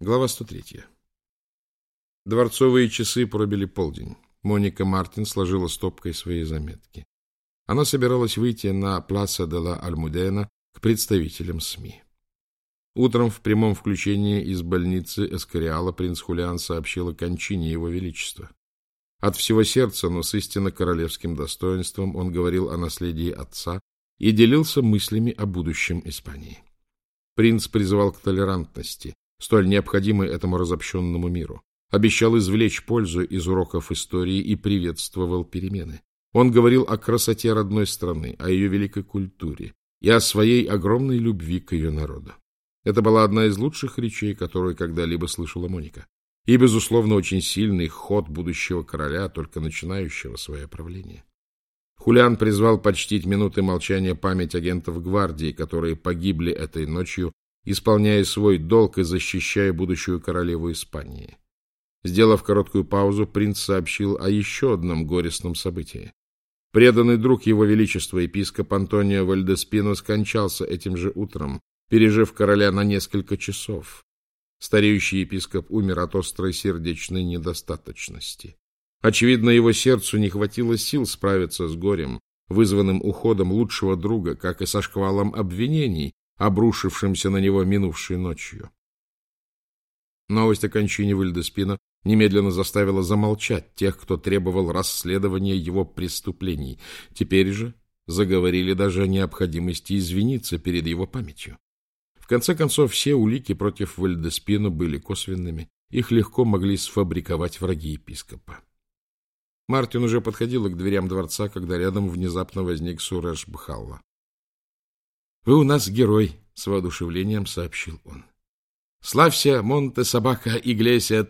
Глава 103. Дворцовые часы пробили полдень. Моника Мартин сложила стопкой свои заметки. Она собиралась выйти на Пласа де ла Альмудена к представителям СМИ. Утром в прямом включении из больницы Эскориала принц Хулиан сообщил о кончине его величества. От всего сердца, но с истинно королевским достоинством он говорил о наследии отца и делился мыслями о будущем Испании. Принц призывал к толерантности, столь необходимый этому разобщенному миру. Обещал извлечь пользу из уроков истории и приветствовал перемены. Он говорил о красоте родной страны, о ее великой культуре и о своей огромной любви к ее народу. Это была одна из лучших речей, которую когда-либо слышала Моника. И, безусловно, очень сильный ход будущего короля, только начинающего свое правление. Хулиан призвал почтить минуты молчания память агентов гвардии, которые погибли этой ночью исполняя свой долг и защищая будущую королеву Испании. Сделав короткую паузу, принц сообщил о еще одном горестном событии. Преданный друг его величества, епископ Антонио Вальдеспино, скончался этим же утром, пережив короля на несколько часов. Стареющий епископ умер от острой сердечной недостаточности. Очевидно, его сердцу не хватило сил справиться с горем, вызванным уходом лучшего друга, как и со шквалом обвинений, обрушившимся на него минувшей ночью. Новость о кончине Вильдеспина немедленно заставила замолчать тех, кто требовал расследования его преступлений. Теперь же заговорили даже о необходимости извиниться перед его памятью. В конце концов, все улики против Вальдеспина были косвенными, их легко могли сфабриковать враги епископа. Мартин уже подходила к дверям дворца, когда рядом внезапно возник Суреш Бхалла. Вы у нас герой, с воодушевлением сообщил он. Славься Монте Собака Иглесия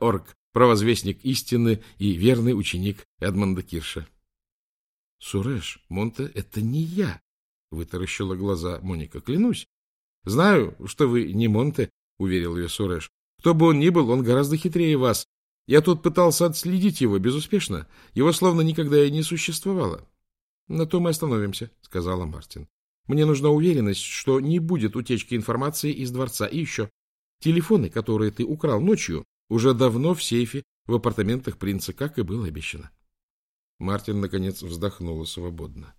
.орг, провозвестник истины и верный ученик Эдмонда Кирша. Суреш, Монте — это не я, вытаращила глаза Моника. Клянусь. Знаю, что вы не Монте, уверил ее Суреш. Кто бы он ни был, он гораздо хитрее вас. Я тут пытался отследить его безуспешно. Его словно никогда и не существовало. — На то мы остановимся, — сказала Мартин. Мне нужна уверенность, что не будет утечки информации из дворца. И еще, телефоны, которые ты украл ночью, уже давно в сейфе в апартаментах принца, как и было обещано. Мартин, наконец, вздохнула свободно.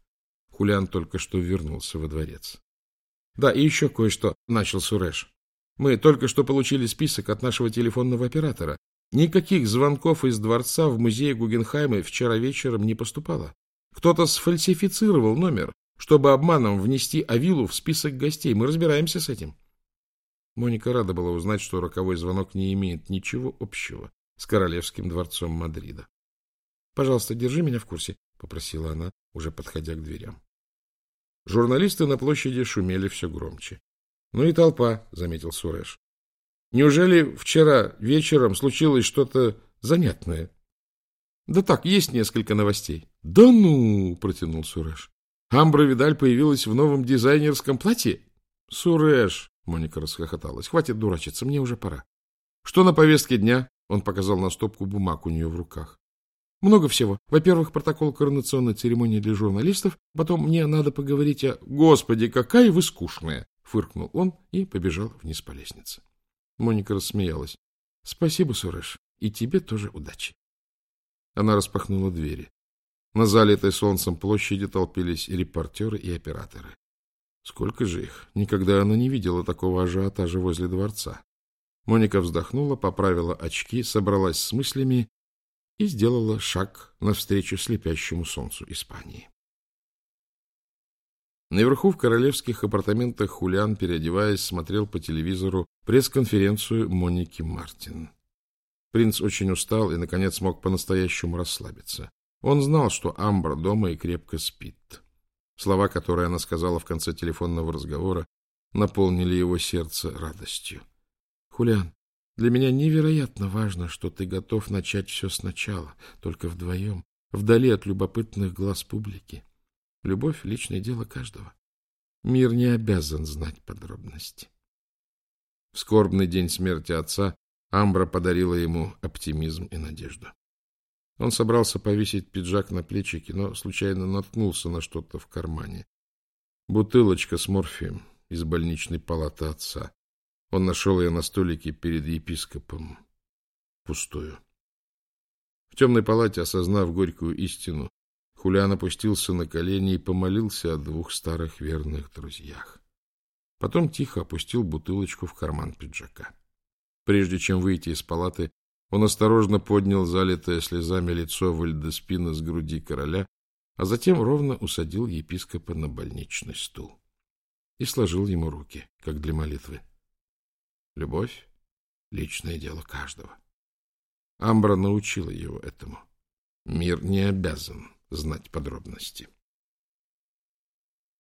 Хулиан только что вернулся во дворец. — Да, и еще кое-что, — начал Суреш. — Мы только что получили список от нашего телефонного оператора. Никаких звонков из дворца в музее Гугенхайма вчера вечером не поступало. Кто-то сфальсифицировал номер, чтобы обманом внести Авилу в список гостей. Мы разбираемся с этим. Моника рада была узнать, что роковой звонок не имеет ничего общего с королевским дворцом Мадрида. — Пожалуйста, держи меня в курсе, — попросила она, уже подходя к дверям. Журналисты на площади шумели все громче. — Ну и толпа, — заметил Суреш. — Неужели вчера вечером случилось что-то занятное? — Да так, есть несколько новостей. — Да ну, — протянул Суреш. Амбра Видаль появилась в новом дизайнерском платье? Суреш, Моника расхохоталась. Хватит дурачиться, мне уже пора. Что на повестке дня? Он показал на стопку бумаг у нее в руках. Много всего. Во-первых, протокол коронационной церемонии для журналистов. Потом мне надо поговорить о... Господи, какая вы скучная! Фыркнул он и побежал вниз по лестнице. Моника рассмеялась. Спасибо, Суреш. И тебе тоже удачи. Она распахнула двери. На залитой солнцем площади толпились и репортеры, и операторы. Сколько же их? Никогда она не видела такого ажиотажа возле дворца. Моника вздохнула, поправила очки, собралась с мыслями и сделала шаг навстречу слепящему солнцу Испании. Наверху в королевских апартаментах Хулиан, переодеваясь, смотрел по телевизору пресс-конференцию Моники Мартин. Принц очень устал и, наконец, смог по-настоящему расслабиться. Он знал, что Амбра дома и крепко спит. Слова, которые она сказала в конце телефонного разговора, наполнили его сердце радостью. — Хулиан, для меня невероятно важно, что ты готов начать все сначала, только вдвоем, вдали от любопытных глаз публики. Любовь — личное дело каждого. Мир не обязан знать подробности. В скорбный день смерти отца Амбра подарила ему оптимизм и надежду. Он собрался повесить пиджак на плечики, но случайно наткнулся на что-то в кармане. Бутылочка с морфием из больничной палаты отца. Он нашел ее на столике перед епископом, пустую. В темной палате, осознав горькую истину, Хулиан опустился на колени и помолился о двух старых верных друзьях. Потом тихо опустил бутылочку в карман пиджака. Прежде чем выйти из палаты, он осторожно поднял залитое слезами лицо Вальдеспина с груди короля, а затем ровно усадил епископа на больничный стул и сложил ему руки, как для молитвы. Любовь — личное дело каждого. Амбра научила его этому. Мир не обязан знать подробности.